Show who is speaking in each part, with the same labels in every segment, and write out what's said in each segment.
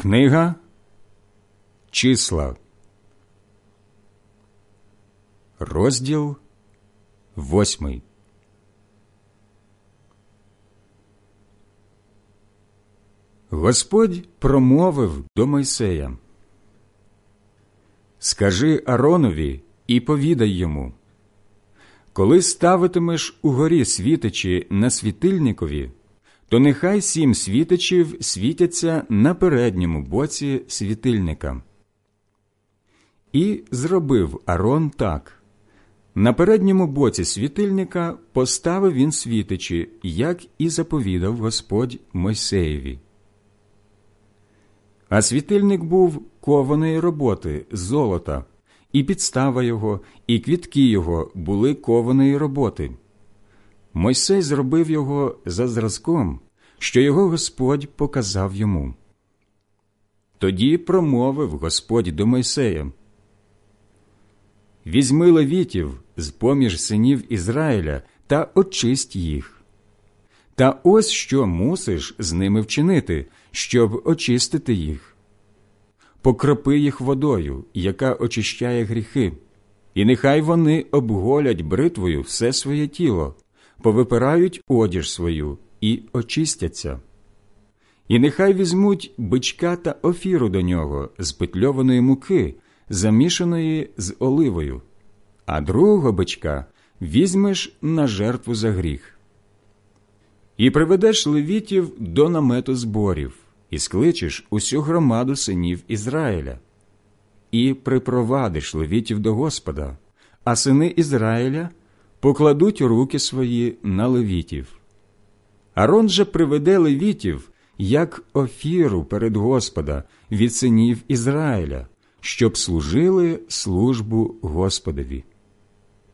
Speaker 1: Книга Числа, розділ восьмий. Господь промовив до Мойсея Скажи Аронові і повідай йому, коли ставитимеш у горі світичі на світильникові, то нехай сім світичів світяться на передньому боці світильника. І зробив Арон так. На передньому боці світильника поставив він світичі, як і заповідав Господь Мойсеєві. А світильник був кованої роботи золота, і підстава його, і квітки його були кованої роботи. Мойсей зробив його за зразком, що його Господь показав йому. Тоді промовив Господь до Мойсея Візьми левітів з поміж синів Ізраїля та очисть їх. Та ось що мусиш з ними вчинити, щоб очистити їх. Покропи їх водою, яка очищає гріхи, і нехай вони обголять бритвою все своє тіло, повипирають одіж свою і очистяться. І нехай візьмуть бичка та офіру до нього з петльованої муки, замішаної з оливою, а другого бичка візьмеш на жертву за гріх. І приведеш левітів до намету зборів, і скличеш усю громаду синів Ізраїля, і припровадиш левітів до Господа, а сини Ізраїля покладуть руки свої на левітів. Арон же приведе левітів як офіру перед Господа від синів Ізраїля, щоб служили службу Господові.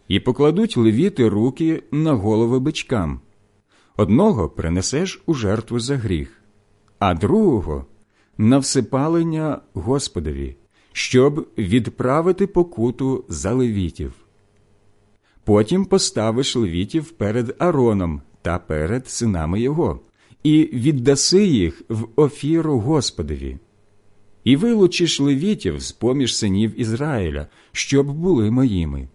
Speaker 1: І покладуть левіти руки на голови бичкам. Одного принесеш у жертву за гріх, а другого на всипалення Господові, щоб відправити покуту за левітів. Потім поставиш левітів перед Ароном та перед синами його, і віддаси їх в офіру Господові. І вилучиш левітів з поміж синів Ізраїля, щоб були моїми.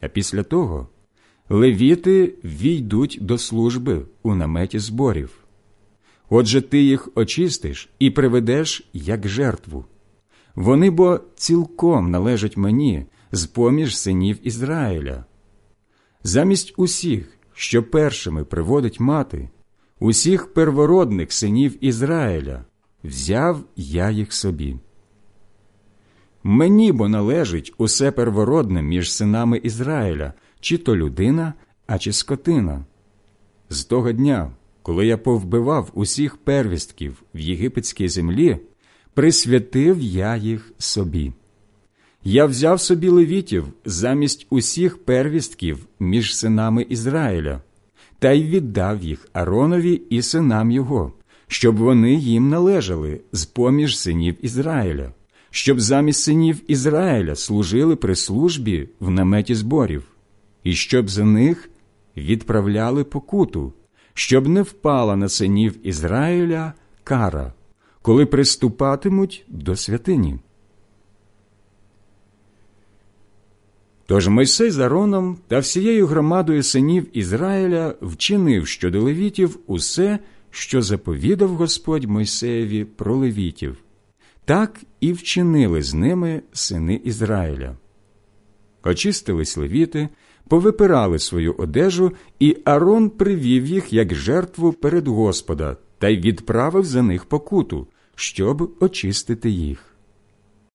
Speaker 1: А після того левіти війдуть до служби у наметі зборів. Отже, ти їх очистиш і приведеш як жертву. Вони бо цілком належать мені з поміж синів Ізраїля. Замість усіх, що першими приводить мати, усіх первородних синів Ізраїля, взяв я їх собі. Мені бо належить усе первородне між синами Ізраїля, чи то людина, а чи скотина. З того дня, коли я повбивав усіх первістків в єгипетській землі, присвятив я їх собі. Я взяв собі левітів замість усіх первістків між синами Ізраїля, та й віддав їх Аронові і синам його, щоб вони їм належали з поміж синів Ізраїля, щоб замість синів Ізраїля служили при службі в наметі зборів, і щоб за них відправляли покуту, щоб не впала на синів Ізраїля кара, коли приступатимуть до святині. Тож Мойсей з Ароном та всією громадою синів Ізраїля вчинив щодо левітів усе, що заповідав Господь Мойсеєві про левітів, так і вчинили з ними сини Ізраїля. Очистились левіти, повипирали свою одежу, і Арон привів їх як жертву перед Господа та й відправив за них покуту, щоб очистити їх.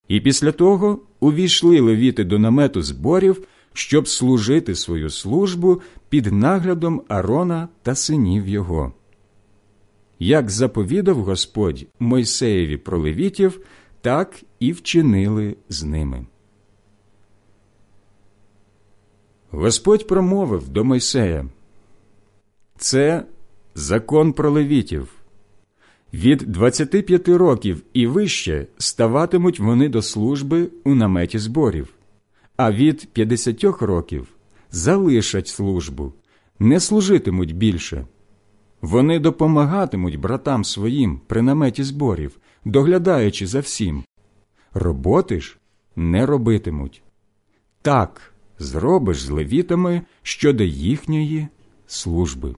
Speaker 1: І після того увійшли левіти до намету зборів, щоб служити свою службу під наглядом Арона та синів його. Як заповідав Господь Мойсеєві про левітів, так і вчинили з ними. Господь промовив до Мойсея Це закон про левітів. Від 25 років і вище ставатимуть вони до служби у наметі зборів, а від 50 років залишать службу, не служитимуть більше. Вони допомагатимуть братам своїм при наметі зборів, доглядаючи за всім, роботи ж не робитимуть. Так зробиш з левітами щодо їхньої служби.